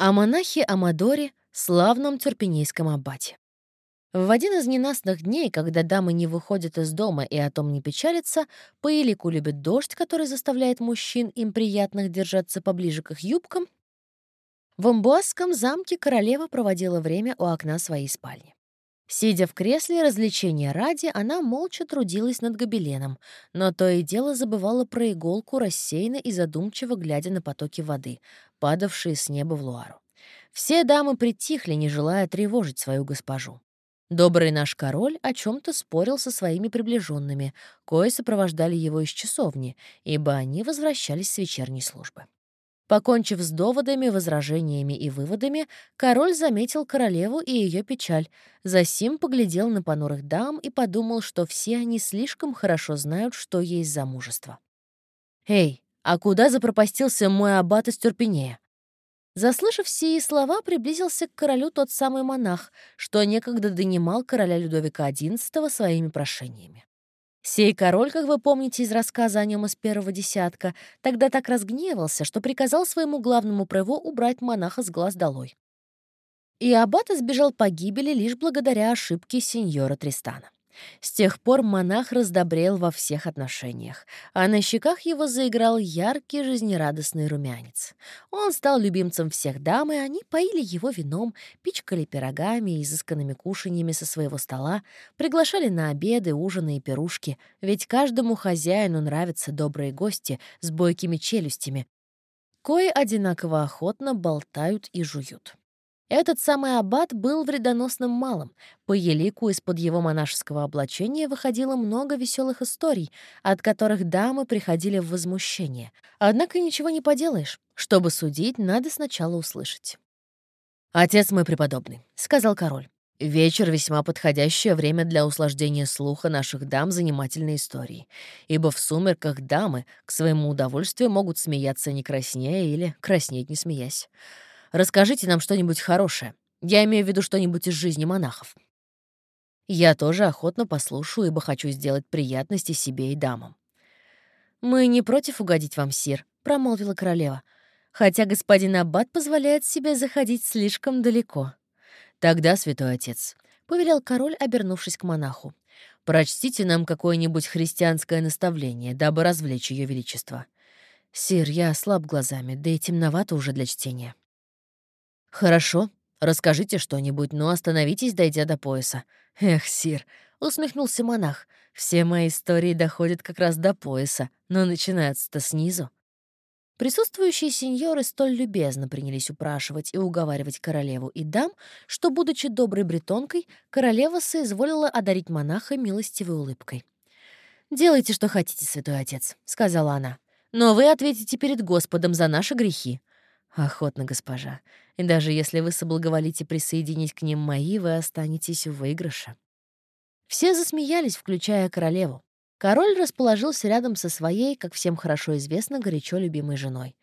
о монахе Амадоре, славном тюрпенейском аббате. В один из ненастных дней, когда дамы не выходят из дома и о том не печалятся, по елику любит дождь, который заставляет мужчин им приятных держаться поближе к их юбкам, в Амбуазском замке королева проводила время у окна своей спальни. Сидя в кресле развлечения ради, она молча трудилась над гобеленом, но то и дело забывала про иголку, рассеянно и задумчиво глядя на потоки воды, падавшие с неба в Луару. Все дамы притихли, не желая тревожить свою госпожу. Добрый наш король о чем то спорил со своими приближенными, кои сопровождали его из часовни, ибо они возвращались с вечерней службы. Покончив с доводами, возражениями и выводами, король заметил королеву и ее печаль, засим поглядел на понурых дам и подумал, что все они слишком хорошо знают, что есть замужество. «Эй, а куда запропастился мой аббат из Тюрпенея?» Заслышав сии слова, приблизился к королю тот самый монах, что некогда донимал короля Людовика XI своими прошениями. Сей король, как вы помните из рассказа о нем из первого десятка, тогда так разгневался, что приказал своему главному преву убрать монаха с глаз долой. И аббат избежал погибели лишь благодаря ошибке сеньора Тристана. С тех пор монах раздобрел во всех отношениях, а на щеках его заиграл яркий жизнерадостный румянец. Он стал любимцем всех дам, и они поили его вином, пичкали пирогами и изысканными кушаньями со своего стола, приглашали на обеды, ужины и пирушки, ведь каждому хозяину нравятся добрые гости с бойкими челюстями, кои одинаково охотно болтают и жуют. Этот самый аббат был вредоносным малым. По елику из-под его монашеского облачения выходило много веселых историй, от которых дамы приходили в возмущение. Однако ничего не поделаешь. Чтобы судить, надо сначала услышать. «Отец мой преподобный», — сказал король. Вечер — весьма подходящее время для услаждения слуха наших дам занимательной историей, ибо в сумерках дамы к своему удовольствию могут смеяться не краснея или краснеть не смеясь. Расскажите нам что-нибудь хорошее. Я имею в виду что-нибудь из жизни монахов. Я тоже охотно послушаю, ибо хочу сделать приятности себе и дамам. «Мы не против угодить вам, сир», — промолвила королева, «хотя господин Аббат позволяет себе заходить слишком далеко». «Тогда, святой отец», — повелел король, обернувшись к монаху, «прочтите нам какое-нибудь христианское наставление, дабы развлечь ее величество». «Сир, я слаб глазами, да и темновато уже для чтения». «Хорошо, расскажите что-нибудь, но остановитесь, дойдя до пояса». «Эх, сир», — усмехнулся монах, — «все мои истории доходят как раз до пояса, но начинаются-то снизу». Присутствующие сеньоры столь любезно принялись упрашивать и уговаривать королеву и дам, что, будучи доброй бретонкой, королева соизволила одарить монаха милостивой улыбкой. «Делайте, что хотите, святой отец», — сказала она. «Но вы ответите перед Господом за наши грехи. Охотно, госпожа. И даже если вы соблаговолите присоединить к ним мои, вы останетесь в выигрыше. Все засмеялись, включая королеву. Король расположился рядом со своей, как всем хорошо известно, горячо любимой женой.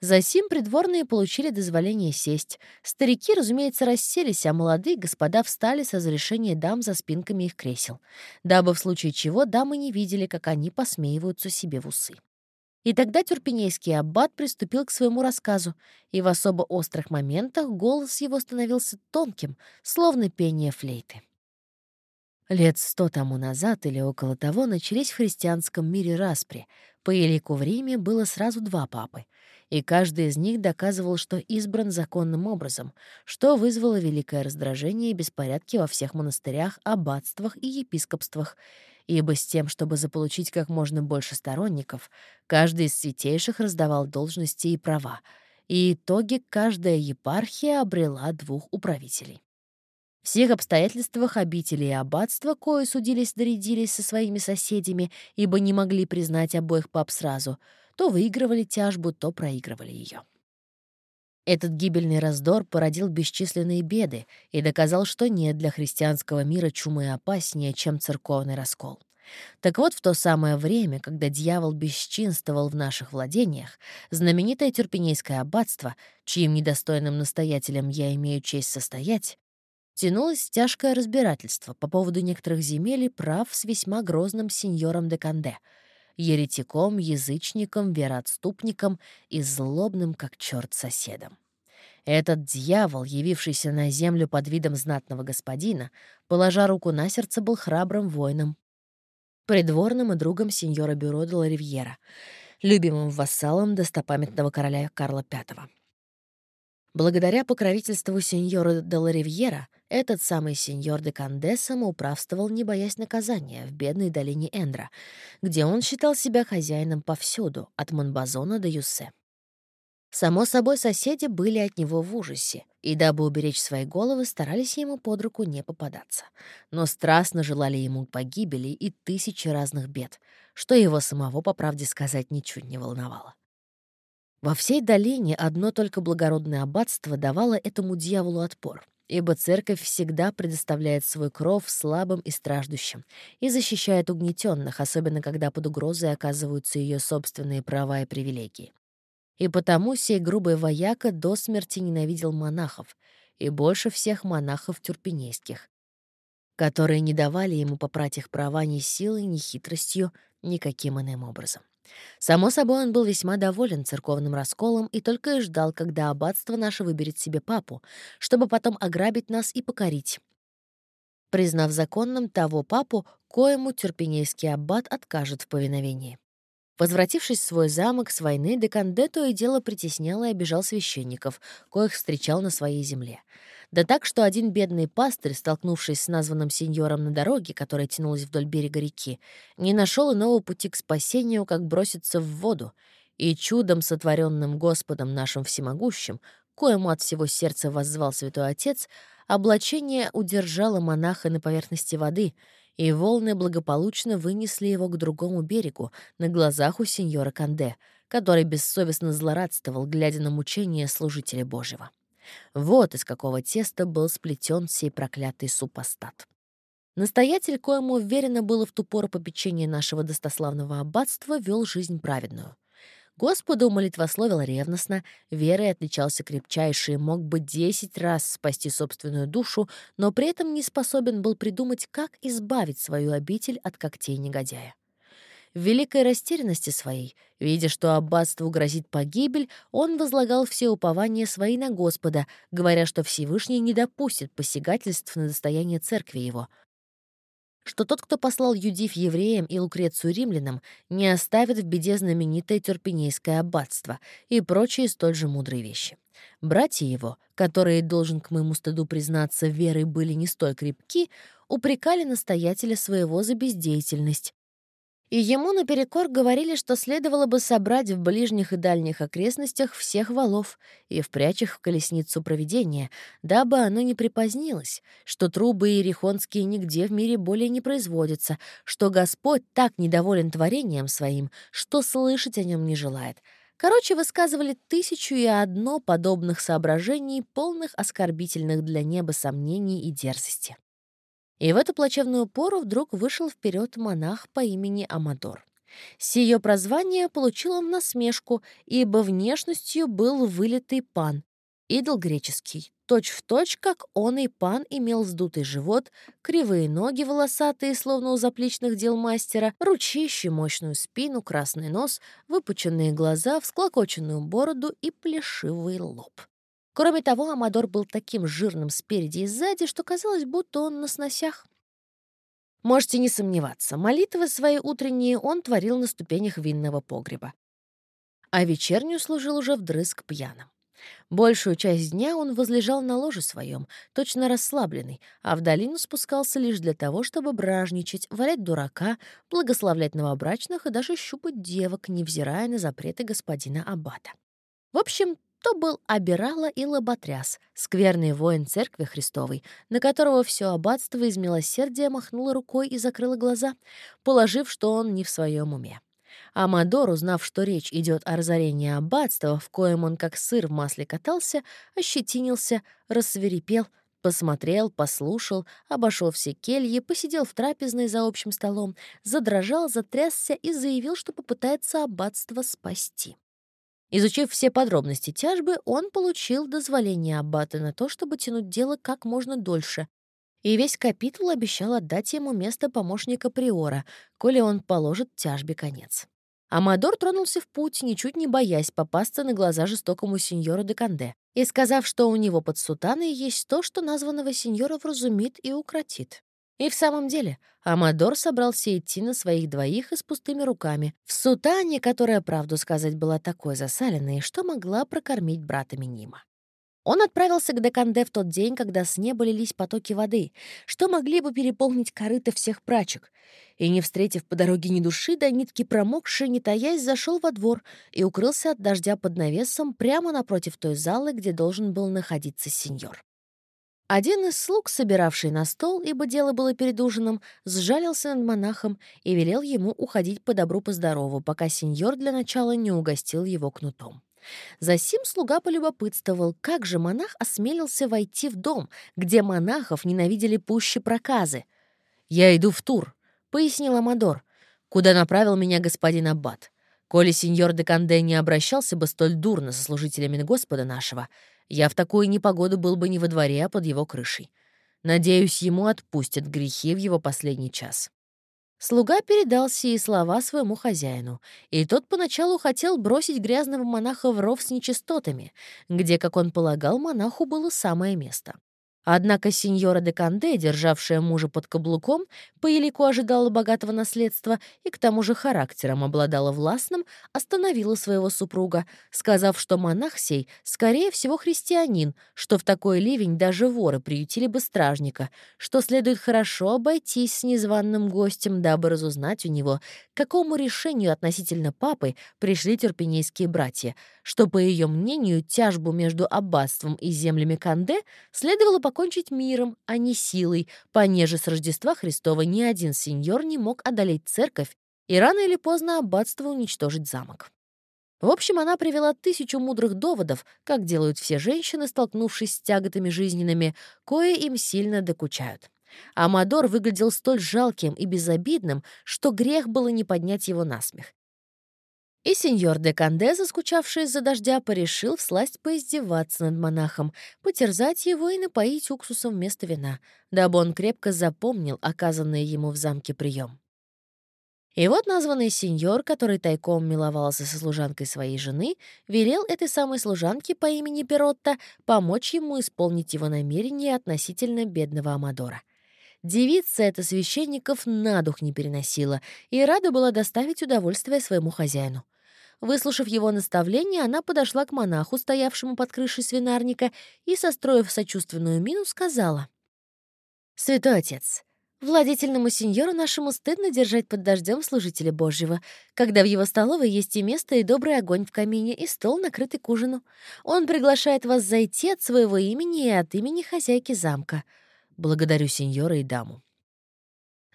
Засим придворные получили дозволение сесть. Старики, разумеется, расселись, а молодые господа встали с разрешения дам за спинками их кресел, дабы в случае чего дамы не видели, как они посмеиваются себе в усы. И тогда тюрпенейский аббат приступил к своему рассказу, и в особо острых моментах голос его становился тонким, словно пение флейты. Лет сто тому назад или около того начались в христианском мире распри. По елику в Риме было сразу два папы, и каждый из них доказывал, что избран законным образом, что вызвало великое раздражение и беспорядки во всех монастырях, аббатствах и епископствах, ибо с тем, чтобы заполучить как можно больше сторонников, каждый из святейших раздавал должности и права, и итоге каждая епархия обрела двух управителей. В всех обстоятельствах обители и аббатства, кое судились-доредились со своими соседями, ибо не могли признать обоих пап сразу, то выигрывали тяжбу, то проигрывали ее. Этот гибельный раздор породил бесчисленные беды и доказал, что нет для христианского мира чумы опаснее, чем церковный раскол. Так вот, в то самое время, когда дьявол бесчинствовал в наших владениях, знаменитое Тюрпенейское аббатство, чьим недостойным настоятелем я имею честь состоять, тянулось тяжкое разбирательство по поводу некоторых земель и прав с весьма грозным сеньором де Канде, еретиком, язычником, вероотступником и злобным, как черт, соседом. Этот дьявол, явившийся на землю под видом знатного господина, положа руку на сердце, был храбрым воином, придворным и другом сеньора Бюро де ла Ривьера, любимым вассалом достопамятного короля Карла V. Благодаря покровительству сеньора де ла Ривьера, этот самый сеньор де Канде самоуправствовал, не боясь наказания, в бедной долине Эндра, где он считал себя хозяином повсюду, от Монбазона до Юссе. Само собой, соседи были от него в ужасе, и, дабы уберечь свои головы, старались ему под руку не попадаться. Но страстно желали ему погибели и тысячи разных бед, что его самого, по правде сказать, ничуть не волновало. Во всей долине одно только благородное аббатство давало этому дьяволу отпор, ибо церковь всегда предоставляет свой кров слабым и страждущим и защищает угнетенных, особенно когда под угрозой оказываются ее собственные права и привилегии. И потому сей грубый вояка до смерти ненавидел монахов, и больше всех монахов тюрпенейских, которые не давали ему попрать их права ни силой, ни хитростью, никаким иным образом. Само собой, он был весьма доволен церковным расколом и только и ждал, когда аббатство наше выберет себе папу, чтобы потом ограбить нас и покорить, признав законным того папу, коему тюрпенейский аббат откажет в повиновении. Возвратившись в свой замок с войны, Деканде то и дело притеснял и обижал священников, коих встречал на своей земле. Да так, что один бедный пастырь, столкнувшись с названным сеньором на дороге, которая тянулась вдоль берега реки, не нашел иного пути к спасению, как броситься в воду, и чудом, сотворенным Господом нашим всемогущим, коему от всего сердца воззвал святой отец, облачение удержало монаха на поверхности воды — и волны благополучно вынесли его к другому берегу, на глазах у сеньора Канде, который бессовестно злорадствовал, глядя на мучения служителя Божьего. Вот из какого теста был сплетен сей проклятый супостат. Настоятель, коему уверенно было в ту пору попечение нашего достославного аббатства, вел жизнь праведную — Господу молитвословил ревностно, верой отличался крепчайше и мог бы десять раз спасти собственную душу, но при этом не способен был придумать, как избавить свою обитель от когтей негодяя. В великой растерянности своей, видя, что аббатству грозит погибель, он возлагал все упования свои на Господа, говоря, что Всевышний не допустит посягательств на достояние церкви его, что тот, кто послал Юдив евреям и Лукрецию римлянам, не оставит в беде знаменитое Терпенейское аббатство и прочие столь же мудрые вещи. Братья его, которые, должен к моему стыду признаться, верой были не столь крепки, упрекали настоятеля своего за бездеятельность, и ему наперекор говорили, что следовало бы собрать в ближних и дальних окрестностях всех валов и впрячь их в колесницу проведения, дабы оно не припозднилось, что трубы иерихонские нигде в мире более не производятся, что Господь так недоволен творением своим, что слышать о нем не желает. Короче, высказывали тысячу и одно подобных соображений, полных оскорбительных для неба сомнений и дерзости. И в эту плачевную пору вдруг вышел вперед монах по имени Амадор. Сие прозвание получил он насмешку, ибо внешностью был вылитый пан, идол греческий, точь-в-точь, точь, как он и пан имел вздутый живот, кривые ноги волосатые, словно у заплечных дел мастера, ручище, мощную спину, красный нос, выпученные глаза, всклокоченную бороду и плешивый лоб. Кроме того, Амадор был таким жирным спереди и сзади, что казалось, будто он на сносях. Можете не сомневаться, молитвы свои утренние он творил на ступенях винного погреба. А вечернюю служил уже вдрызг пьяным. Большую часть дня он возлежал на ложе своем, точно расслабленный, а в долину спускался лишь для того, чтобы бражничать, валять дурака, благословлять новобрачных и даже щупать девок, невзирая на запреты господина Аббата. В общем, то был Абирала и Лоботряс, скверный воин Церкви Христовой, на которого все аббатство из милосердия махнуло рукой и закрыло глаза, положив, что он не в своем уме. Амадор, узнав, что речь идет о разорении аббатства, в коем он как сыр в масле катался, ощетинился, рассверепел, посмотрел, послушал, обошел все кельи, посидел в трапезной за общим столом, задрожал, затрясся и заявил, что попытается аббатство спасти. Изучив все подробности тяжбы, он получил дозволение аббата на то, чтобы тянуть дело как можно дольше, и весь капитул обещал отдать ему место помощника приора, коли он положит тяжбе конец. Амадор тронулся в путь, ничуть не боясь попасться на глаза жестокому сеньору де Канде, и сказав, что у него под сутаной есть то, что названного сеньора вразумит и укротит. И в самом деле Амадор собрался идти на своих двоих и с пустыми руками, в сутане, которая, правду сказать, была такой засаленной, что могла прокормить брата Минима. Он отправился к Деканде в тот день, когда с неба лились потоки воды, что могли бы переполнить корыто всех прачек. И, не встретив по дороге ни души, до нитки промокший, не таясь, зашел во двор и укрылся от дождя под навесом прямо напротив той залы, где должен был находиться сеньор. Один из слуг, собиравший на стол, ибо дело было перед ужином, сжалился над монахом и велел ему уходить по добру по здорову, пока сеньор для начала не угостил его кнутом. Засим слуга полюбопытствовал, как же монах осмелился войти в дом, где монахов ненавидели пуще проказы. «Я иду в тур», — пояснил Амадор, — «куда направил меня господин Аббат. Коли сеньор де Канде не обращался бы столь дурно со служителями Господа нашего, я в такую непогоду был бы не во дворе, а под его крышей. Надеюсь, ему отпустят грехи в его последний час». Слуга передал сии слова своему хозяину, и тот поначалу хотел бросить грязного монаха в ров с нечистотами, где, как он полагал, монаху было самое место. Однако сеньора де Канде, державшая мужа под каблуком, по елику ожидала богатого наследства и к тому же характером обладала властным, остановила своего супруга, сказав, что монах сей, скорее всего, христианин, что в такой ливень даже воры приютили бы стражника, что следует хорошо обойтись с незваным гостем, дабы разузнать у него, к какому решению относительно папы пришли терпенейские братья, что, по ее мнению, тяжбу между аббатством и землями Канде следовало покончить миром, а не силой, понеже с Рождества Христова ни один сеньор не мог одолеть церковь и рано или поздно аббатство уничтожить замок. В общем, она привела тысячу мудрых доводов, как делают все женщины, столкнувшись с тяготами жизненными, кое им сильно докучают. Амадор выглядел столь жалким и безобидным, что грех было не поднять его на смех. И сеньор де Канде, заскучавший из-за дождя, порешил всласть поиздеваться над монахом, потерзать его и напоить уксусом вместо вина, дабы он крепко запомнил оказанный ему в замке прием. И вот названный сеньор, который тайком миловался со служанкой своей жены, велел этой самой служанке по имени Перотта помочь ему исполнить его намерение относительно бедного Амадора. Девица эта священников на дух не переносила и рада была доставить удовольствие своему хозяину. Выслушав его наставление, она подошла к монаху, стоявшему под крышей свинарника, и, состроив сочувственную мину, сказала. «Святой отец, владетельному сеньору нашему стыдно держать под дождем служителя Божьего, когда в его столовой есть и место, и добрый огонь в камине, и стол, накрытый к ужину. Он приглашает вас зайти от своего имени и от имени хозяйки замка. Благодарю сеньора и даму.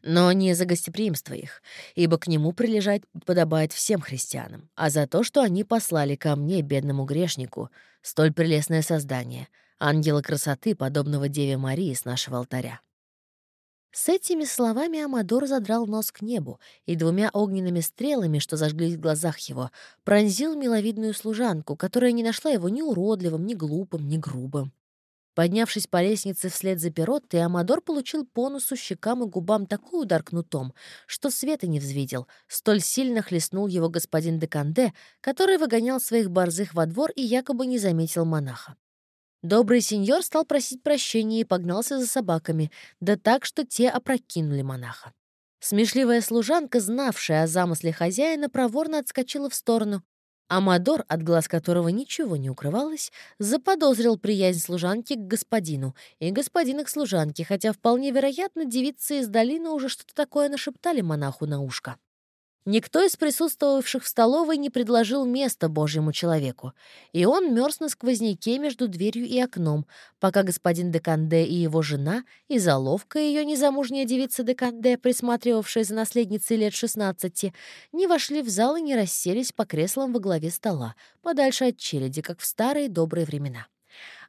Но не за гостеприимство их, ибо к нему прилежать подобает всем христианам, а за то, что они послали ко мне, бедному грешнику, столь прелестное создание, ангела красоты, подобного Деве Марии с нашего алтаря. С этими словами Амадор задрал нос к небу и двумя огненными стрелами, что зажглись в глазах его, пронзил миловидную служанку, которая не нашла его ни уродливым, ни глупым, ни грубым. Поднявшись по лестнице вслед за Пероттой, Амадор получил по носу, щекам и губам такой удар кнутом, что света не взвидел. Столь сильно хлестнул его господин де Канде, который выгонял своих борзых во двор и якобы не заметил монаха. Добрый сеньор стал просить прощения и погнался за собаками, да так, что те опрокинули монаха. Смешливая служанка, знавшая о замысле хозяина, проворно отскочила в сторону, Амадор, от глаз которого ничего не укрывалось, заподозрил приязнь служанки к господину и господина к служанке, хотя вполне вероятно девицы из долины уже что-то такое нашептали монаху на ушко. Никто из присутствовавших в столовой не предложил места Божьему человеку, и он мерз на сквозняке между дверью и окном, пока господин Деканде и его жена, и заловка ее незамужняя девица Деканде, присматривавшая за наследницей лет 16, не вошли в зал и не расселись по креслам во главе стола, подальше от челяди, как в старые добрые времена.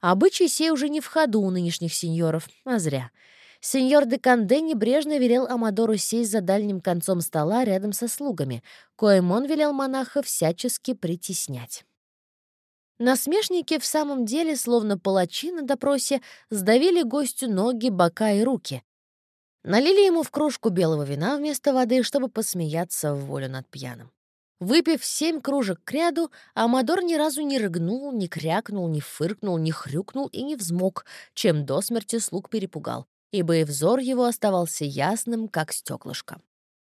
Обычай сей уже не в ходу у нынешних сеньоров, а зря — Сеньор де Канде небрежно велел Амадору сесть за дальним концом стола рядом со слугами, коим он велел монаха всячески притеснять. Насмешники в самом деле, словно палачи на допросе, сдавили гостю ноги, бока и руки. Налили ему в кружку белого вина вместо воды, чтобы посмеяться в волю над пьяным. Выпив семь кружек к ряду, Амадор ни разу не рыгнул, не крякнул, не фыркнул, не хрюкнул и не взмок, чем до смерти слуг перепугал, ибо и взор его оставался ясным, как стеклышко.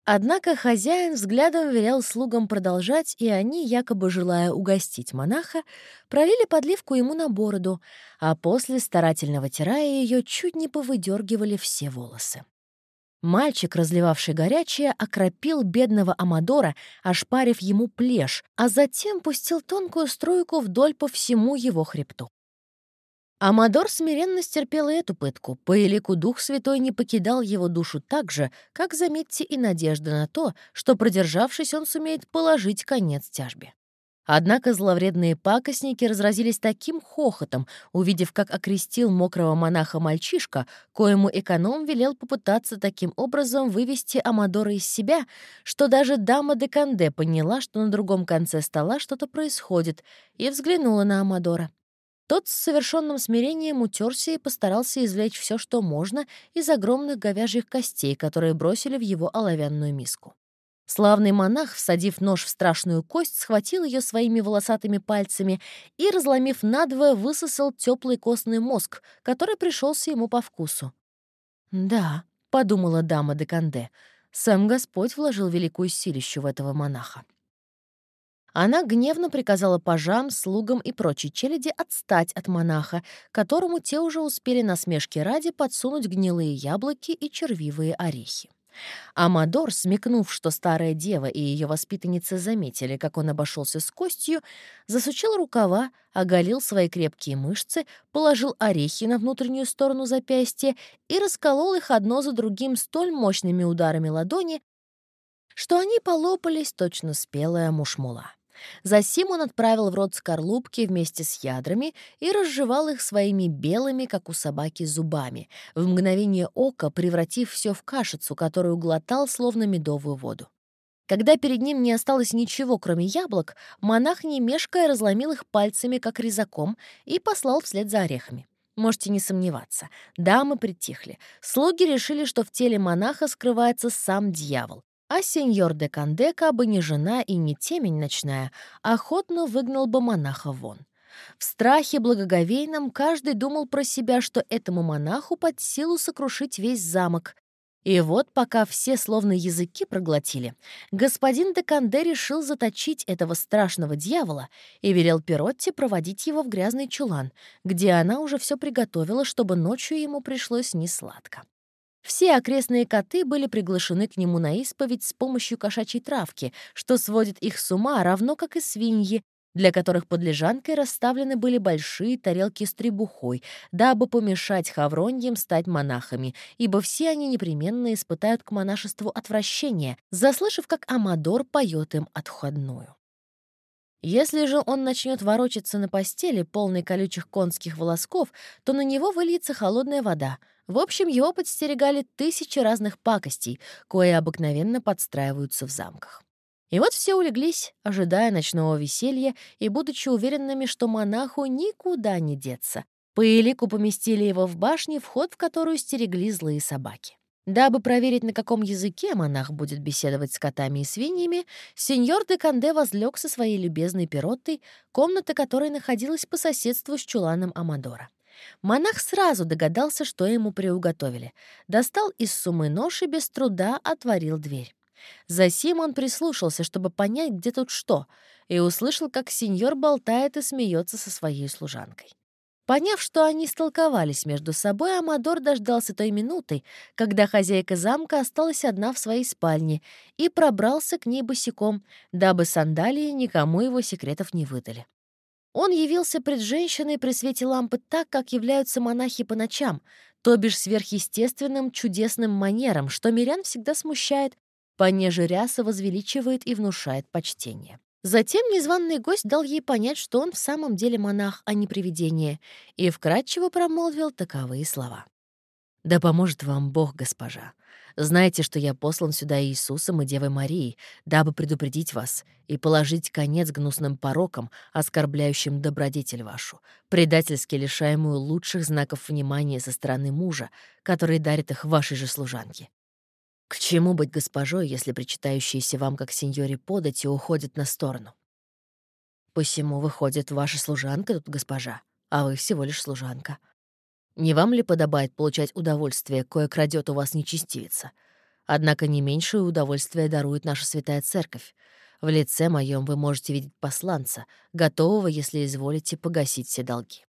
Однако хозяин взглядом велел слугам продолжать, и они, якобы желая угостить монаха, пролили подливку ему на бороду, а после, старательно вытирая ее, чуть не повыдергивали все волосы. Мальчик, разливавший горячее, окропил бедного Амадора, ошпарив ему плешь, а затем пустил тонкую струйку вдоль по всему его хребту. Амадор смиренно стерпел и эту пытку. По элику Дух Святой не покидал его душу так же, как, заметьте, и надежда на то, что, продержавшись, он сумеет положить конец тяжбе. Однако зловредные пакостники разразились таким хохотом, увидев, как окрестил мокрого монаха мальчишка, коему эконом велел попытаться таким образом вывести Амадора из себя, что даже дама де Канде поняла, что на другом конце стола что-то происходит, и взглянула на Амадора. Тот с совершенным смирением утерся и постарался извлечь все, что можно, из огромных говяжьих костей, которые бросили в его оловянную миску. Славный монах, всадив нож в страшную кость, схватил ее своими волосатыми пальцами и, разломив надвое, высосал теплый костный мозг, который пришелся ему по вкусу. «Да», — подумала дама де Канде, — «сам Господь вложил великую силищу в этого монаха». Она гневно приказала пажам, слугам и прочей челяди отстать от монаха, которому те уже успели на смешке ради подсунуть гнилые яблоки и червивые орехи. Амадор, смекнув, что старая дева и ее воспитанницы заметили, как он обошелся с костью, засучил рукава, оголил свои крепкие мышцы, положил орехи на внутреннюю сторону запястья и расколол их одно за другим столь мощными ударами ладони, что они полопались точно спелая мушмула. Засим он отправил в рот скорлупки вместе с ядрами и разжевал их своими белыми, как у собаки, зубами, в мгновение ока превратив все в кашицу, которую глотал, словно медовую воду. Когда перед ним не осталось ничего, кроме яблок, монах, не мешкая, разломил их пальцами, как резаком, и послал вслед за орехами. Можете не сомневаться. Дамы притихли. Слуги решили, что в теле монаха скрывается сам дьявол. А сеньор де Канде, бы не жена и не темень ночная, охотно выгнал бы монаха вон. В страхе благоговейном каждый думал про себя, что этому монаху под силу сокрушить весь замок. И вот, пока все словно языки проглотили, господин де Канде решил заточить этого страшного дьявола и велел Перотте проводить его в грязный чулан, где она уже все приготовила, чтобы ночью ему пришлось несладко. Все окрестные коты были приглашены к нему на исповедь с помощью кошачьей травки, что сводит их с ума, равно как и свиньи, для которых под лежанкой расставлены были большие тарелки с требухой, дабы помешать хавроньям стать монахами, ибо все они непременно испытают к монашеству отвращение, заслышав, как Амадор поет им отходную. Если же он начнет ворочаться на постели, полной колючих конских волосков, то на него выльется холодная вода — в общем, его подстерегали тысячи разных пакостей, кое обыкновенно подстраиваются в замках. И вот все улеглись, ожидая ночного веселья и будучи уверенными, что монаху никуда не деться. По элику поместили его в башне, вход в которую стерегли злые собаки. Дабы проверить, на каком языке монах будет беседовать с котами и свиньями, сеньор де Канде возлег со своей любезной пироттой, комната которой находилась по соседству с чуланом Амадора. Монах сразу догадался, что ему приуготовили. Достал из сумы нож и без труда отворил дверь. Засим он прислушался, чтобы понять, где тут что, и услышал, как сеньор болтает и смеется со своей служанкой. Поняв, что они столковались между собой, Амадор дождался той минуты, когда хозяйка замка осталась одна в своей спальне, и пробрался к ней босиком, дабы сандалии никому его секретов не выдали. Он явился пред женщиной при свете лампы так, как являются монахи по ночам, то бишь сверхъестественным чудесным манером, что мирян всегда смущает, понеже ряса возвеличивает и внушает почтение. Затем незваный гость дал ей понять, что он в самом деле монах, а не привидение, и вкратчиво промолвил таковые слова. «Да поможет вам Бог, госпожа. Знайте, что я послан сюда Иисусом и Девой Марией, дабы предупредить вас и положить конец гнусным порокам, оскорбляющим добродетель вашу, предательски лишаемую лучших знаков внимания со стороны мужа, который дарит их вашей же служанке. К чему быть госпожой, если причитающиеся вам как сеньоре подати уходят на сторону? Посему, выходит, ваша служанка тут госпожа, а вы всего лишь служанка. Не вам ли подобает получать удовольствие, кое крадет у вас нечестивица? Однако не меньшее удовольствие дарует наша святая церковь. В лице моем вы можете видеть посланца, готового, если изволите, погасить все долги.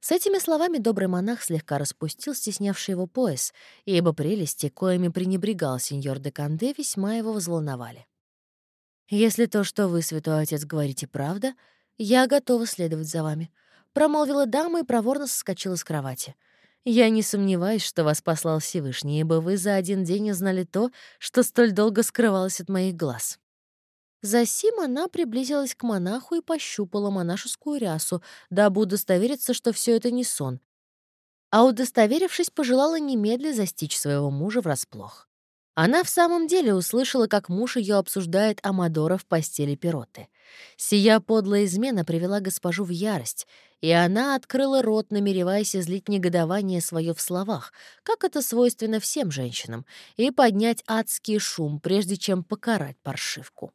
С этими словами добрый монах слегка распустил стеснявший его пояс, ибо прелести, коими пренебрегал сеньор де Канде, весьма его взволновали. «Если то, что вы, святой отец, говорите, правда, я готова следовать за вами», — промолвила дама и проворно соскочила с кровати. «Я не сомневаюсь, что вас послал Всевышний, ибо вы за один день узнали то, что столь долго скрывалось от моих глаз». Засим она приблизилась к монаху и пощупала монашескую рясу, дабы удостовериться, что все это не сон. А удостоверившись, пожелала немедля застичь своего мужа врасплох. Она в самом деле услышала, как муж ее обсуждает Амадора в постели Пироты. Сия подлая измена привела госпожу в ярость, и она открыла рот, намереваясь излить негодование свое в словах, как это свойственно всем женщинам, и поднять адский шум, прежде чем покарать паршивку.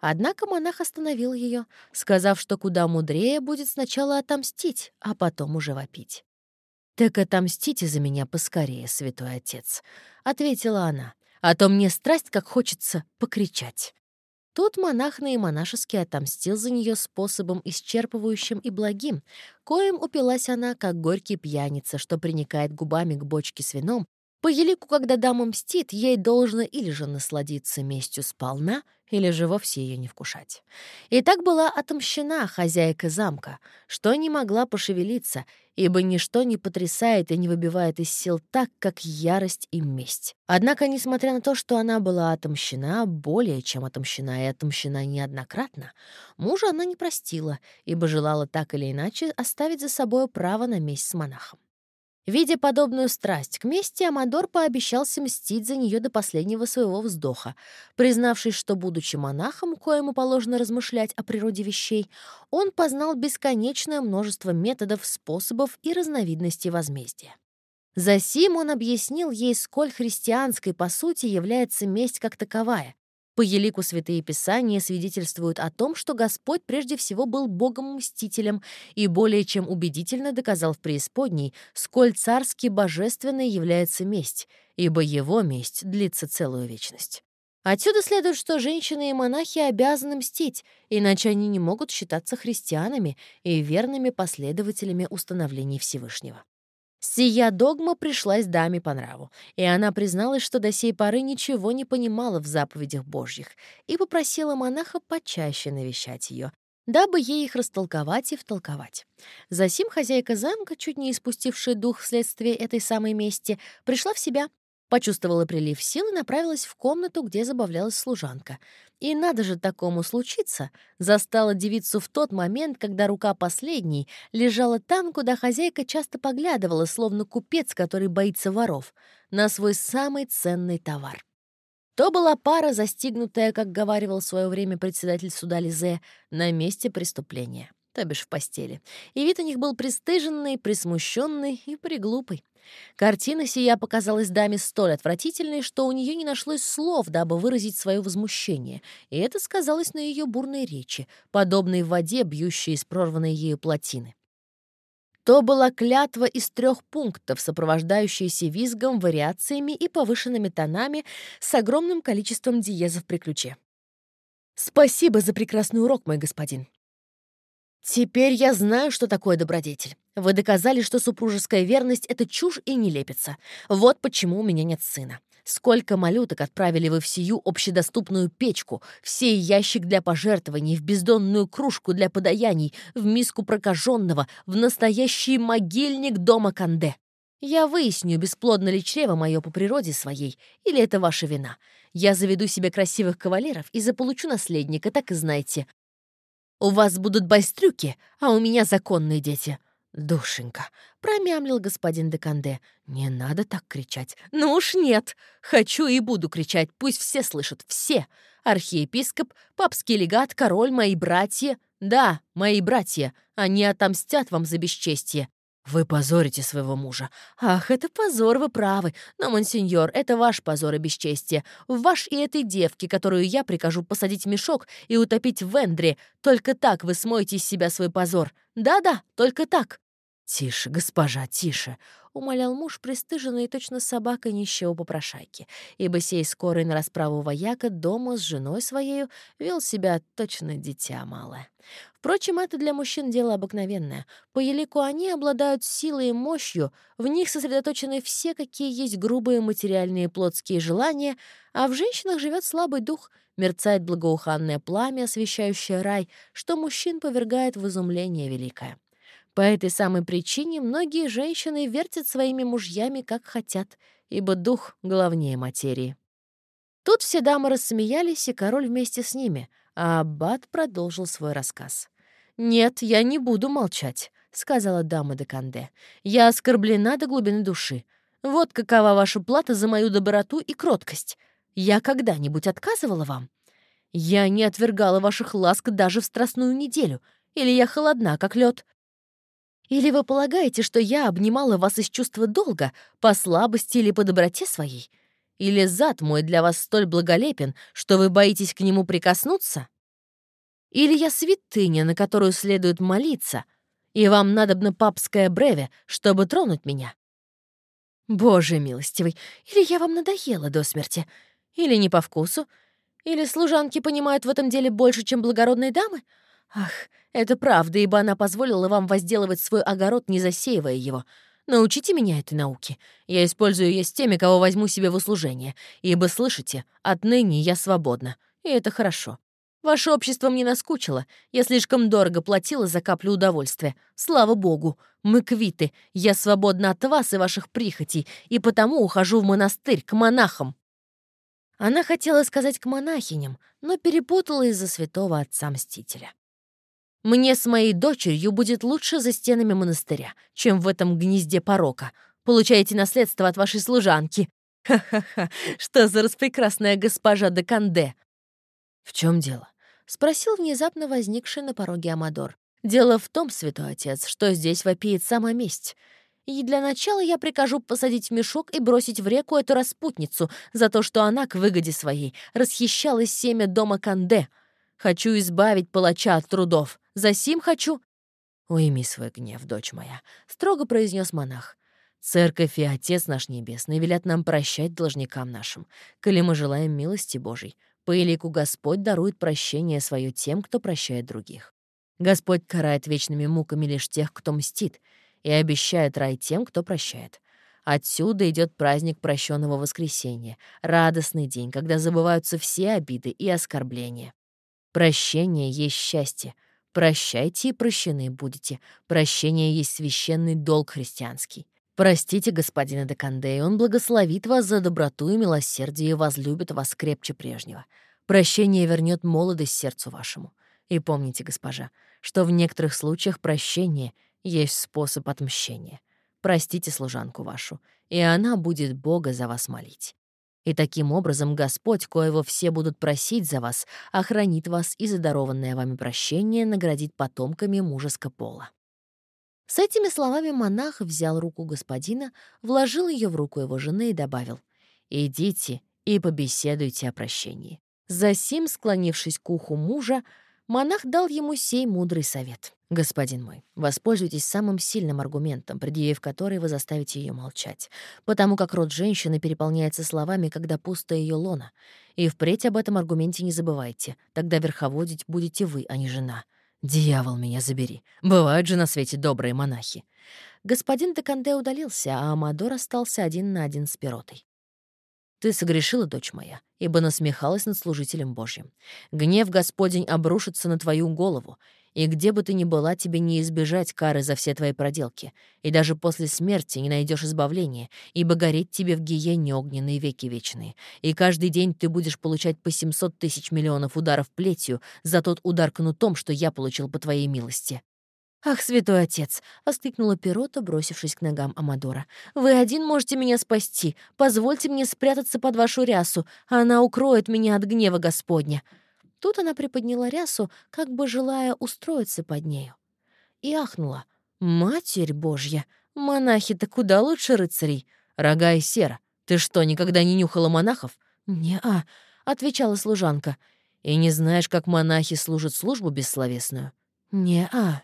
Однако монах остановил ее, сказав, что куда мудрее будет сначала отомстить, а потом уже вопить. «Так отомстите за меня поскорее, святой отец», — ответила она, «а то мне страсть, как хочется, покричать». Тут монах наимонашески отомстил за нее способом исчерпывающим и благим, коим упилась она, как горький пьяница, что приникает губами к бочке с вином, по елику, когда дама мстит, ей должно или же насладиться местью сполна, или же вовсе ее не вкушать. И так была отомщена хозяйка замка, что не могла пошевелиться, ибо ничто не потрясает и не выбивает из сил так, как ярость и месть. Однако, несмотря на то, что она была отомщена, более чем отомщена и отомщена неоднократно, мужа она не простила, ибо желала так или иначе оставить за собой право на месть с монахом. Видя подобную страсть к мести, Амадор пообещался мстить за нее до последнего своего вздоха, признавшись, что, будучи монахом, коему положено размышлять о природе вещей, он познал бесконечное множество методов, способов и разновидностей возмездия. Засим он объяснил ей, сколь христианской по сути является месть как таковая, по елику святые писания свидетельствуют о том, что Господь прежде всего был Богом-мстителем и более чем убедительно доказал в преисподней, сколь царски божественной является месть, ибо его месть длится целую вечность. Отсюда следует, что женщины и монахи обязаны мстить, иначе они не могут считаться христианами и верными последователями установлений Всевышнего. Сия догма пришлась даме по нраву, и она призналась, что до сей поры ничего не понимала в заповедях Божьих, и попросила монаха почаще навещать ее, дабы ей их растолковать и втолковать. Засим хозяйка замка, чуть не испустившая дух вследствие этой самой мести, пришла в себя Почувствовала прилив сил и направилась в комнату, где забавлялась служанка. И надо же такому случиться, застала девицу в тот момент, когда рука последней лежала там, куда хозяйка часто поглядывала, словно купец, который боится воров, на свой самый ценный товар. То была пара, застигнутая, как говаривал в свое время председатель суда Лизе, на месте преступления, то бишь в постели. И вид у них был пристыженный, присмущенный и приглупый. Картина сия показалась даме столь отвратительной, что у нее не нашлось слов, дабы выразить свое возмущение, и это сказалось на ее бурной речи, подобной воде, бьющей из прорванной ею плотины. То была клятва из трех пунктов, сопровождающаяся визгом, вариациями и повышенными тонами с огромным количеством диезов при ключе. «Спасибо за прекрасный урок, мой господин. Теперь я знаю, что такое добродетель. Вы доказали, что супружеская верность — это чушь и не лепится. Вот почему у меня нет сына. Сколько малюток отправили вы в сию общедоступную печку, в сей ящик для пожертвований, в бездонную кружку для подаяний, в миску прокаженного, в настоящий могильник дома Канде. Я выясню, бесплодно ли чрево мое по природе своей, или это ваша вина. Я заведу себе красивых кавалеров и заполучу наследника, так и знайте. У вас будут байстрюки, а у меня законные дети». «Душенька», — промямлил господин Деканде, — «не надо так кричать». «Ну уж нет. Хочу и буду кричать, пусть все слышат, все. Архиепископ, папский легат, король, мои братья. Да, мои братья. Они отомстят вам за бесчестие. «Вы позорите своего мужа». «Ах, это позор, вы правы. Но, монсеньор, это ваш позор и бесчестие. Ваш и этой девки, которую я прикажу посадить в мешок и утопить в Вендре. Только так вы смоете из себя свой позор. Да-да, только так». «Тише, госпожа, тише», — умолял муж, пристыженный точно собака нищего попрошайки, ибо сей скорый на расправу вояка дома с женой своею вел себя точно дитя малое. Впрочем, это для мужчин дело обыкновенное. По елику они обладают силой и мощью, в них сосредоточены все, какие есть грубые материальные плотские желания, а в женщинах живет слабый дух, мерцает благоуханное пламя, освещающее рай, что мужчин повергает в изумление великое. По этой самой причине многие женщины вертят своими мужьями, как хотят, ибо дух главнее материи. Тут все дамы рассмеялись, и король вместе с ними, а аббат продолжил свой рассказ. «Нет, я не буду молчать», — сказала дама де Канде. «Я оскорблена до глубины души. Вот какова ваша плата за мою доброту и кроткость. Я когда-нибудь отказывала вам? Я не отвергала ваших ласк даже в страстную неделю. Или я холодна, как лед. Или вы полагаете, что я обнимала вас из чувства долга, по слабости или по доброте своей? Или зад мой для вас столь благолепен, что вы боитесь к нему прикоснуться? Или я святыня, на которую следует молиться, и вам надобно папское бреве, чтобы тронуть меня? Боже милостивый, или я вам надоела до смерти, или не по вкусу, или служанки понимают в этом деле больше, чем благородные дамы? Ах, это правда, ибо она позволила вам возделывать свой огород, не засеивая его. Научите меня этой науке. Я использую ее с теми, кого возьму себе в услужение. Ибо, слышите, отныне я свободна. И это хорошо. Ваше общество мне наскучило. Я слишком дорого платила за каплю удовольствия. Слава богу, мы квиты. Я свободна от вас и ваших прихотей, и потому ухожу в монастырь, к монахам». Она хотела сказать к монахиням, но перепутала из-за святого отца-мстителя. Мне с моей дочерью будет лучше за стенами монастыря, чем в этом гнезде порока. Получаете наследство от вашей служанки. Ха-ха-ха, что за распрекрасная госпожа де Канде!» «В чем дело?» — спросил внезапно возникший на пороге Амадор. «Дело в том, святой отец, что здесь вопиет сама месть. И для начала я прикажу посадить в мешок и бросить в реку эту распутницу за то, что она, к выгоде своей, расхищала семя дома Канде. Хочу избавить палача от трудов. Засим хочу...» «Уйми свой гнев, дочь моя», — строго произнес монах. «Церковь и Отец наш Небесный велят нам прощать должникам нашим, коли мы желаем милости Божьей. По элику Господь дарует прощение свое тем, кто прощает других. Господь карает вечными муками лишь тех, кто мстит, и обещает рай тем, кто прощает. Отсюда идет праздник прощенного воскресенья, радостный день, когда забываются все обиды и оскорбления. Прощение есть счастье, Прощайте и прощены будете. Прощение есть священный долг христианский. Простите господина де Канде, он благословит вас за доброту и милосердие и возлюбит вас крепче прежнего. Прощение вернет молодость сердцу вашему. И помните, госпожа, что в некоторых случаях прощение есть способ отмщения. Простите служанку вашу, и она будет Бога за вас молить. И таким образом Господь, коего все будут просить за вас, охранит вас и задарованное вами прощение наградит потомками мужеско пола». С этими словами монах взял руку господина, вложил ее в руку его жены и добавил «Идите и побеседуйте о прощении». Засим, склонившись к уху мужа, монах дал ему сей мудрый совет. «Господин мой, воспользуйтесь самым сильным аргументом, предъявив который вы заставите ее молчать, потому как рот женщины переполняется словами, когда пусто ее лона. И впредь об этом аргументе не забывайте, тогда верховодить будете вы, а не жена. Дьявол меня забери, бывают же на свете добрые монахи». Господин Деканде удалился, а Амадор остался один на один с пиротой. Ты согрешила, дочь моя, ибо насмехалась над служителем Божьим. Гнев Господень обрушится на твою голову, и где бы ты ни была, тебе не избежать кары за все твои проделки, и даже после смерти не найдешь избавления, ибо гореть тебе в гиене огненные веки вечные, и каждый день ты будешь получать по 700 тысяч миллионов ударов плетью за тот удар кнутом, что я получил по твоей милости. «Ах, святой отец!» — воскликнула Пирота, бросившись к ногам Амадора. «Вы один можете меня спасти. Позвольте мне спрятаться под вашу рясу, она укроет меня от гнева Господня». Тут она приподняла рясу, как бы желая устроиться под нею. И ахнула. «Матерь Божья! Монахи-то куда лучше рыцарей! Рога и сера! Ты что, никогда не нюхала монахов?» «Не-а», — отвечала служанка. «И не знаешь, как монахи служат службу бессловесную?» «Не-а».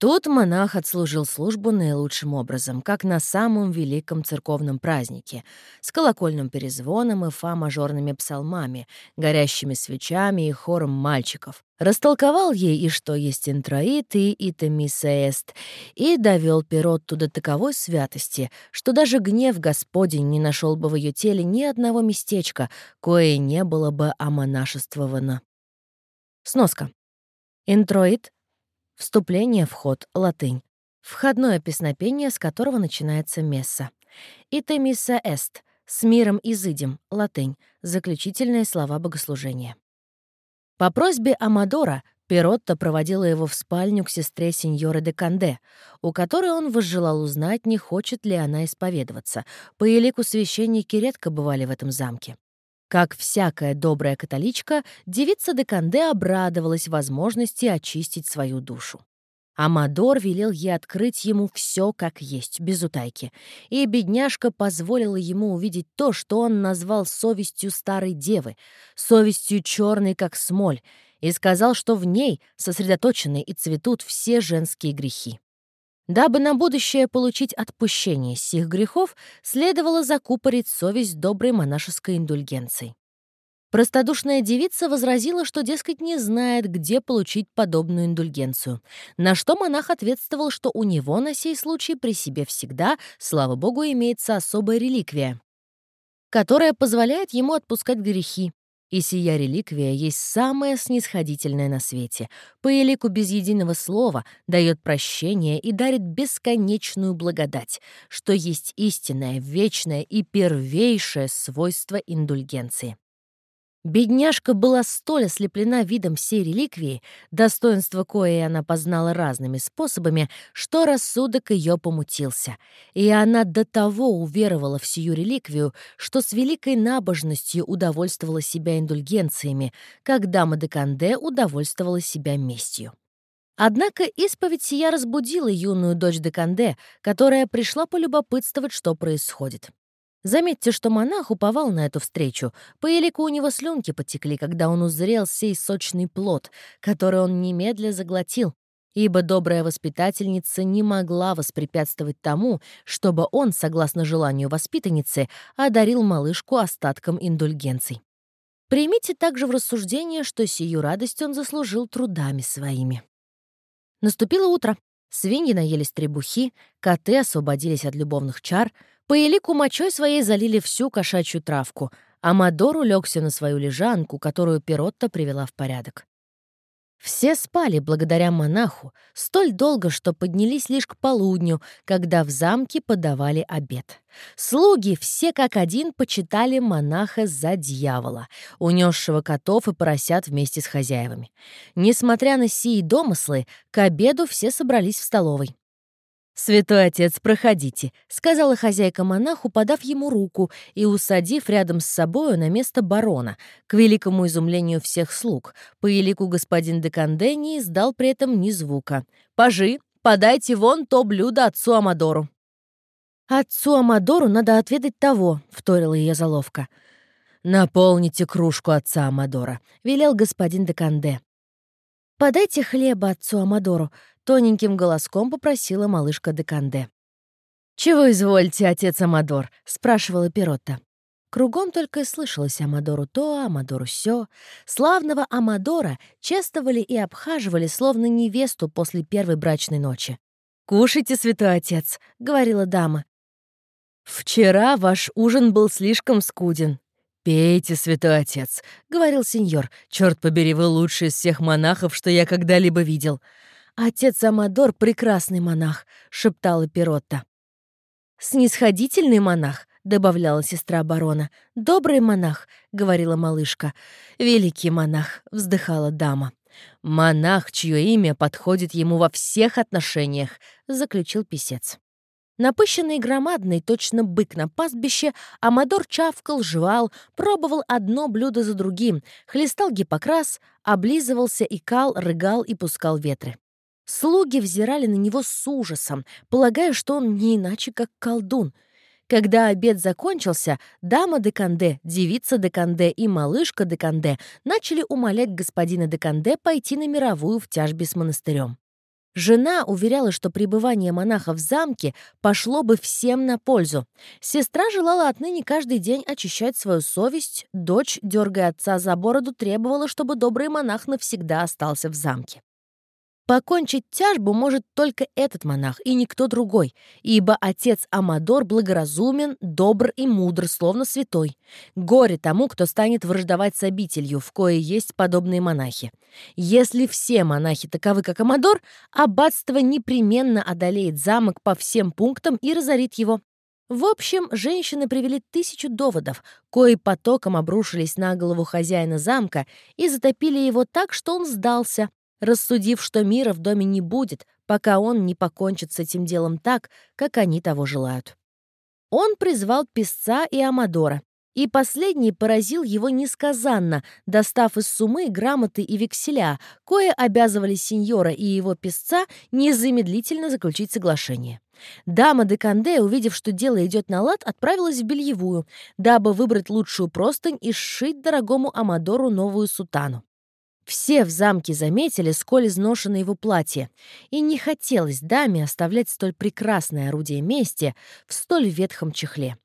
Тут монах отслужил службу наилучшим образом, как на самом великом церковном празднике, с колокольным перезвоном и фа-мажорными псалмами, горящими свечами и хором мальчиков. Растолковал ей и что есть интроит, и итамисеест, и довел Перотту до таковой святости, что даже гнев Господень не нашел бы в ее теле ни одного местечка, кое не было бы омонашествовано. Сноска. Интроит Вступление в ход, латынь. Входное песнопение, с которого начинается месса. «Ите мисса эст» — «с миром изыдем», латынь. Заключительные слова богослужения. По просьбе Амадора Перотто проводила его в спальню к сестре сеньоры де Канде, у которой он возжелал узнать, не хочет ли она исповедоваться. По елику священники редко бывали в этом замке. Как всякая добрая католичка, девица де Канде обрадовалась возможности очистить свою душу. Амадор велел ей открыть ему все как есть, без утайки, и бедняжка позволила ему увидеть то, что он назвал совестью старой девы, совестью черной, как смоль, и сказал, что в ней сосредоточены и цветут все женские грехи. Дабы на будущее получить отпущение сих грехов, следовало закупорить совесть доброй монашеской индульгенцией. Простодушная девица возразила, что, дескать, не знает, где получить подобную индульгенцию, на что монах ответствовал, что у него на сей случай при себе всегда, слава богу, имеется особая реликвия, которая позволяет ему отпускать грехи, и сия реликвия есть самая снисходительная на свете. По елику без единого слова дает прощение и дарит бесконечную благодать, что есть истинное, вечное и первейшее свойство индульгенции. Бедняжка была столь ослеплена видом всей реликвии, достоинство коей она познала разными способами, что рассудок ее помутился, и она до того уверовала в сию реликвию, что с великой набожностью удовольствовала себя индульгенциями, как дама де Канде удовольствовала себя местью. Однако исповедь сия разбудила юную дочь де Канде, которая пришла полюбопытствовать, что происходит. Заметьте, что монах уповал на эту встречу. По елику у него слюнки потекли, когда он узрел сей сочный плод, который он немедля заглотил, ибо добрая воспитательница не могла воспрепятствовать тому, чтобы он, согласно желанию воспитанницы, одарил малышку остатком индульгенций. Примите также в рассуждение, что сию радость он заслужил трудами своими. Наступило утро. Свиньи наелись требухи, коты освободились от любовных чар — по елику мочой своей залили всю кошачью травку, а Мадор улегся на свою лежанку, которую Перотта привела в порядок. Все спали благодаря монаху столь долго, что поднялись лишь к полудню, когда в замке подавали обед. Слуги все как один почитали монаха за дьявола, унесшего котов и поросят вместе с хозяевами. Несмотря на сии домыслы, к обеду все собрались в столовой. «Святой отец, проходите», — сказала хозяйка монаху, подав ему руку и усадив рядом с собою на место барона, к великому изумлению всех слуг. По елику господин де Канде не издал при этом ни звука. «Пажи, подайте вон то блюдо отцу Амадору». «Отцу Амадору надо отведать того», — вторила ее заловка. «Наполните кружку отца Амадора», — велел господин де Канде. «Подайте хлеба отцу Амадору», — тоненьким голоском попросила малышка Деканде. «Чего извольте, отец Амадор?» — спрашивала Пиротта. Кругом только и слышалось Амадору то, Амадору сё. Славного Амадора чествовали и обхаживали, словно невесту после первой брачной ночи. «Кушайте, святой отец», — говорила дама. «Вчера ваш ужин был слишком скуден. «Пейте, святой отец», — говорил сеньор. «Черт побери, вы лучший из всех монахов, что я когда-либо видел». «Отец Амадор — прекрасный монах», — шептала Пиротта. «Снисходительный монах», — добавляла сестра барона. «Добрый монах», — говорила малышка. «Великий монах», — вздыхала дама. «Монах, чье имя подходит ему во всех отношениях», — заключил писец. Напыщенный громадный, точно бык на пастбище, Амадор чавкал, жевал, пробовал одно блюдо за другим, хлестал гипокрас, облизывался, икал, рыгал и пускал ветры. Слуги взирали на него с ужасом, полагая, что он не иначе, как колдун. Когда обед закончился, дама де Канде, девица де Канде и малышка де Канде начали умолять господина де Канде пойти на мировую в тяжбе с монастырем. Жена уверяла, что пребывание монаха в замке пошло бы всем на пользу. Сестра желала отныне каждый день очищать свою совесть, дочь, дергая отца за бороду, требовала, чтобы добрый монах навсегда остался в замке. Покончить тяжбу может только этот монах и никто другой, ибо отец Амадор благоразумен, добр и мудр, словно святой. Горе тому, кто станет враждовать с обителью, в кое есть подобные монахи. Если все монахи таковы, как Амадор, аббатство непременно одолеет замок по всем пунктам и разорит его. В общем, женщины привели тысячу доводов, кои потоком обрушились на голову хозяина замка и затопили его так, что он сдался, рассудив, что мира в доме не будет, пока он не покончит с этим делом так, как они того желают. Он призвал песца и Амадора, и последний поразил его несказанно, достав из сумы грамоты и векселя, кое обязывали сеньора и его песца незамедлительно заключить соглашение. Дама де Канде, увидев, что дело идет на лад, отправилась в бельевую, дабы выбрать лучшую простынь и сшить дорогому Амадору новую сутану. Все в замке заметили, сколь изношено его платье, и не хотелось даме оставлять столь прекрасное орудие мести в столь ветхом чехле.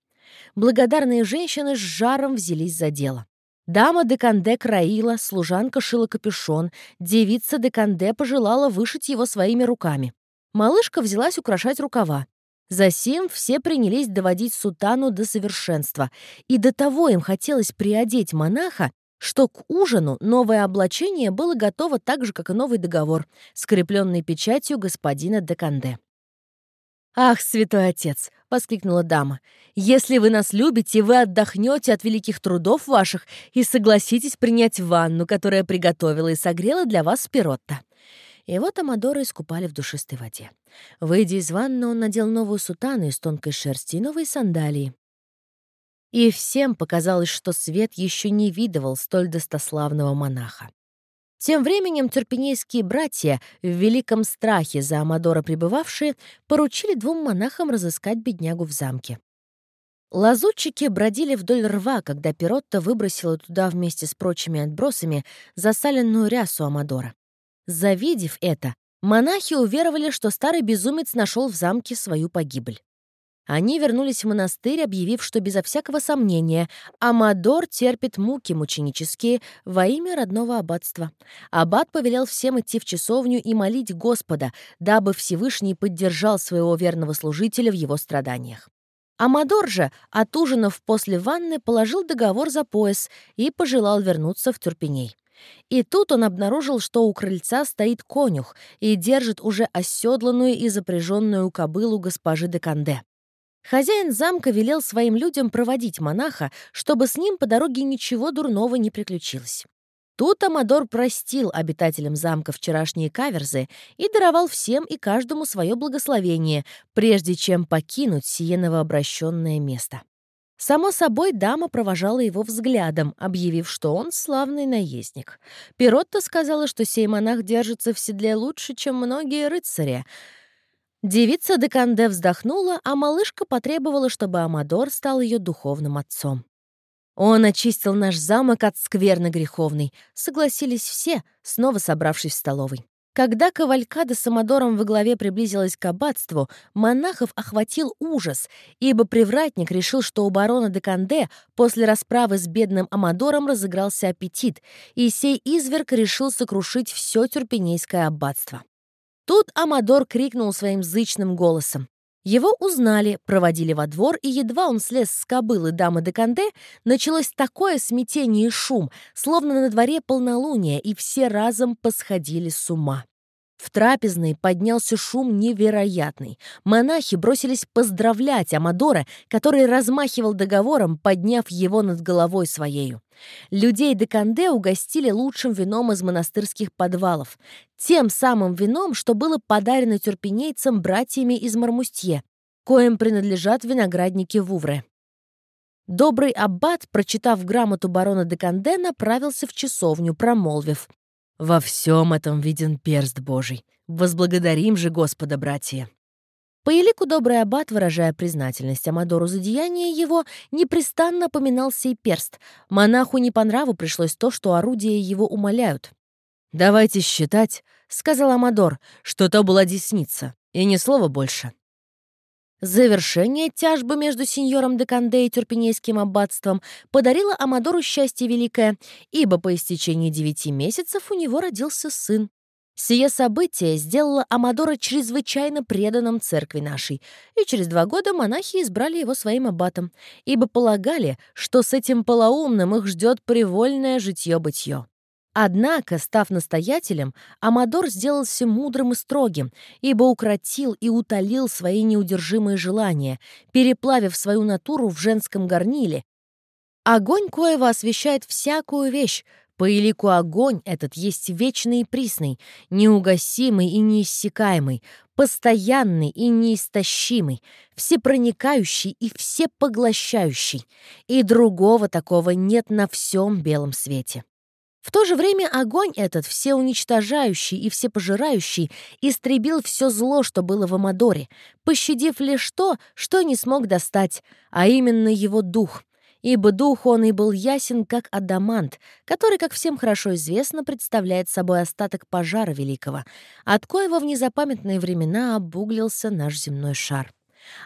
Благодарные женщины с жаром взялись за дело. Дама де Канде краила, служанка шила капюшон, девица де Канде пожелала вышить его своими руками. Малышка взялась украшать рукава. Засим все принялись доводить сутану до совершенства, и до того им хотелось приодеть монаха, что к ужину новое облачение было готово так же, как и новый договор, скрепленный печатью господина де Канде. «Ах, святой отец!» — воскликнула дама. «Если вы нас любите, вы отдохнете от великих трудов ваших и согласитесь принять ванну, которая приготовила и согрела для вас Спиротта». И вот Амадора искупали в душистой воде. Выйдя из ванны, он надел новую сутану из тонкой шерсти и новые сандалии и всем показалось, что свет еще не видывал столь достославного монаха. Тем временем тюрпенейские братья, в великом страхе за Амадора пребывавшие, поручили двум монахам разыскать беднягу в замке. Лазутчики бродили вдоль рва, когда Пиротто выбросила туда вместе с прочими отбросами засаленную рясу Амадора. Завидев это, монахи уверовали, что старый безумец нашел в замке свою погибель. Они вернулись в монастырь, объявив, что безо всякого сомнения Амадор терпит муки мученические во имя родного аббатства. Аббат повелел всем идти в часовню и молить Господа, дабы Всевышний поддержал своего верного служителя в его страданиях. Амадор же, отужинав после ванны, положил договор за пояс и пожелал вернуться в Тюрпеней. И тут он обнаружил, что у крыльца стоит конюх и держит уже оседланную и запряженную кобылу госпожи де Канде. Хозяин замка велел своим людям проводить монаха, чтобы с ним по дороге ничего дурного не приключилось. Тут Амадор простил обитателям замка вчерашние каверзы и даровал всем и каждому свое благословение, прежде чем покинуть сие новообращенное место. Само собой, дама провожала его взглядом, объявив, что он славный наездник. Пиротта сказала, что сей монах держится в седле лучше, чем многие рыцари, Девица Деканде вздохнула, а малышка потребовала, чтобы Амадор стал ее духовным отцом. «Он очистил наш замок от скверны греховной», — согласились все, снова собравшись в столовой. Когда кавалькада с Амадором во главе приблизилась к аббатству, монахов охватил ужас, ибо привратник решил, что у барона де Канде после расправы с бедным Амадором разыгрался аппетит, и сей изверг решил сокрушить все тюрпенейское аббатство. Тут Амадор крикнул своим зычным голосом. Его узнали, проводили во двор, и едва он слез с кобылы дамы де Канде, началось такое смятение и шум, словно на дворе полнолуние, и все разом посходили с ума. В трапезной поднялся шум невероятный. Монахи бросились поздравлять Амадора, который размахивал договором, подняв его над головой своею. Людей де Канде угостили лучшим вином из монастырских подвалов. Тем самым вином, что было подарено тюрпенейцам братьями из Мармустье, коим принадлежат виноградники Вувре. Добрый аббат, прочитав грамоту барона де Канде, направился в часовню, промолвив. Во всем этом виден перст Божий. Возблагодарим же Господа, братья. По елику добрый аббат, выражая признательность Амадору за деяние его, непрестанно поминал сей перст. Монаху не по нраву пришлось то, что орудия его умоляют. «Давайте считать», — сказал Амадор, — «что то была десница, и ни слова больше». Завершение тяжбы между сеньором де Канде и Тюрпенейским аббатством подарило Амадору счастье великое, ибо по истечении девяти месяцев у него родился сын. Сие событие сделало Амадора чрезвычайно преданным церкви нашей, и через два года монахи избрали его своим аббатом, ибо полагали, что с этим полоумным их ждет привольное житье-бытье. Однако, став настоятелем, Амадор сделался мудрым и строгим, ибо укротил и утолил свои неудержимые желания, переплавив свою натуру в женском горниле. Огонь коего освещает всякую вещь, по элику огонь этот есть вечный и присный, неугасимый и неиссякаемый, постоянный и неистощимый, всепроникающий и всепоглощающий, и другого такого нет на всем белом свете. В то же время огонь этот, всеуничтожающий и всепожирающий, истребил все зло, что было в Амадоре, пощадив лишь то, что не смог достать, а именно его дух. Ибо дух он и был ясен, как адамант, который, как всем хорошо известно, представляет собой остаток пожара великого, от коего в незапамятные времена обуглился наш земной шар.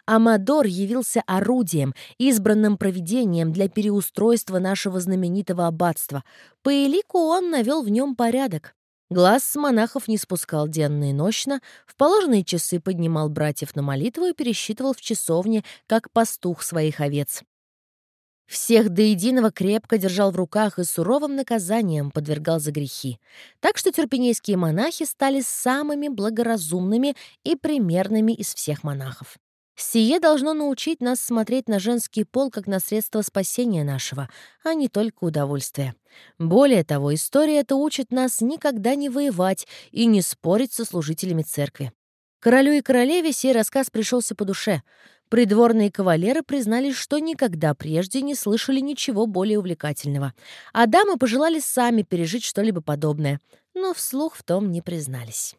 Амадор явился орудием, избранным проведением для переустройства нашего знаменитого аббатства. По элику он навел в нем порядок. Глаз с монахов не спускал денно и нощно, в положенные часы поднимал братьев на молитву и пересчитывал в часовне, как пастух своих овец. Всех до единого крепко держал в руках и суровым наказанием подвергал за грехи. Так что тюрпенейские монахи стали самыми благоразумными и примерными из всех монахов. Сие должно научить нас смотреть на женский пол как на средство спасения нашего, а не только удовольствия. Более того, история эта учит нас никогда не воевать и не спорить со служителями церкви. Королю и королеве сей рассказ пришелся по душе. Придворные кавалеры признались, что никогда прежде не слышали ничего более увлекательного, а дамы пожелали сами пережить что-либо подобное, но вслух в том не признались.